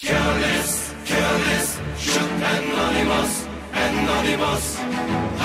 Careless, careless, shook anonymous, anonymous.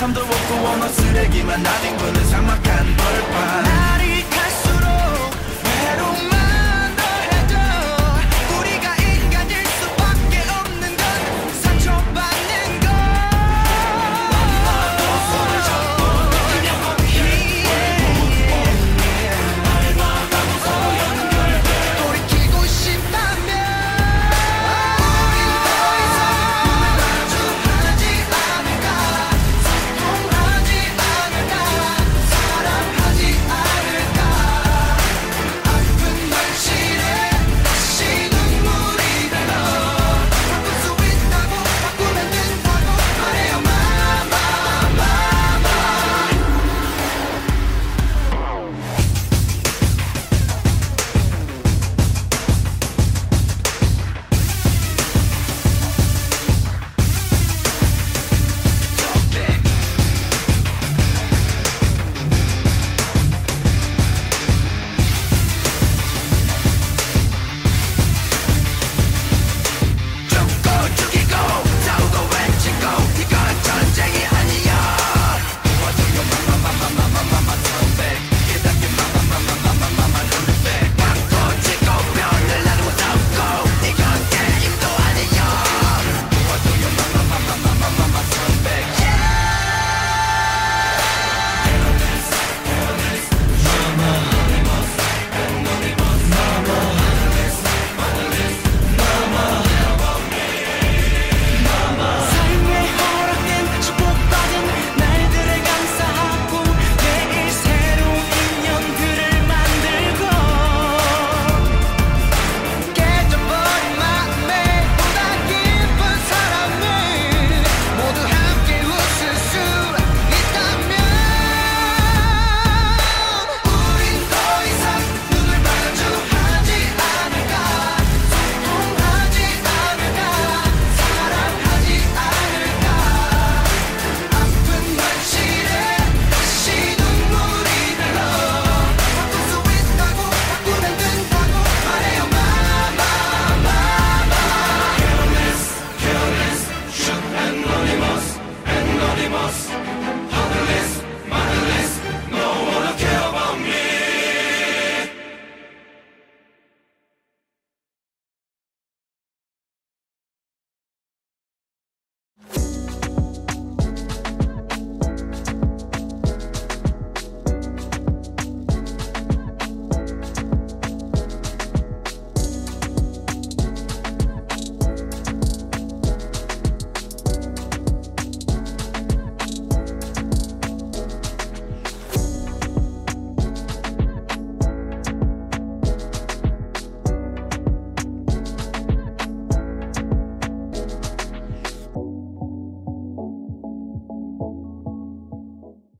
탐도 없고 원어 쓰레기만 나는 거는 상막